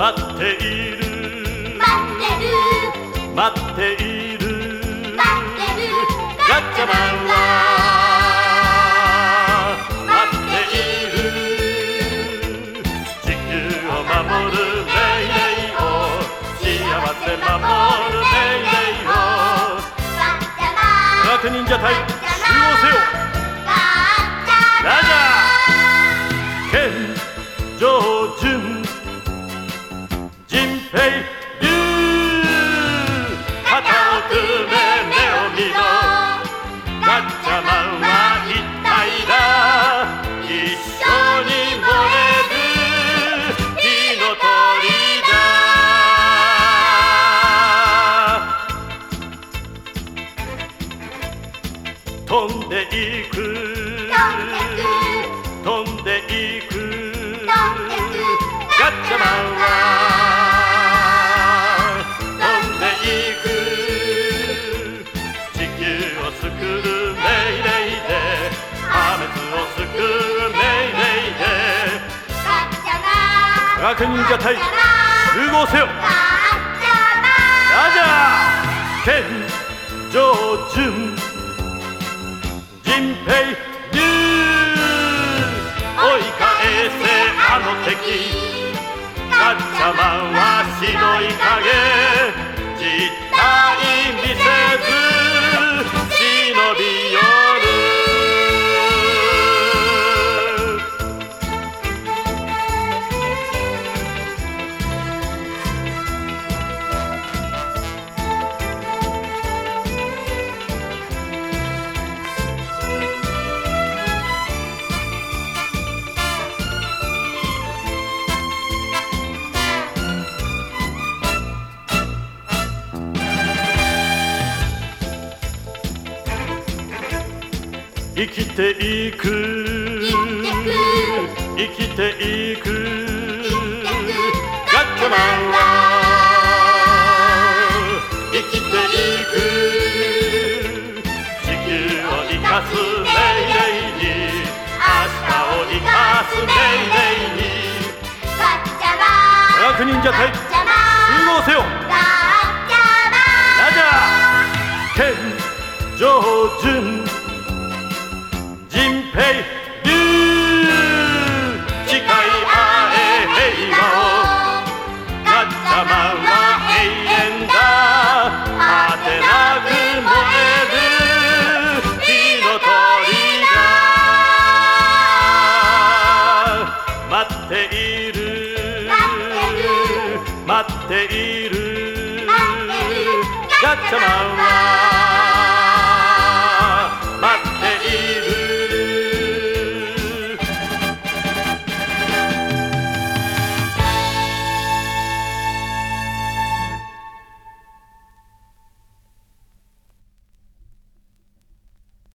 待っている。待ってる。待っている。待ってる。ガッチャマンは待っている。地球を守るメイデイを。幸せ守るメイデイを。ガッチャマン。忍者隊飛んでいく。飛んでいく。ガッチャマンは。飛んでいく。地球を救うメイデイで。破滅を救うメイデイで。ガッチャマン科学忍者隊集合せよ。ガッチャマンラジャー健常順人平竜追い返せあの敵。ガッチャマンは白い生きていく。生きていく。ガッチャマンは生きていく。地球を生かすメイデイに。明日を生かすメイデイに。ガッチャマン科学忍者隊。集合せよ。ガッチャマンラジャー健常順人平竜誓い合え平和をガッチャマンは永遠だ果てなく燃える火の鳥だ待っている待っているガッチャマンは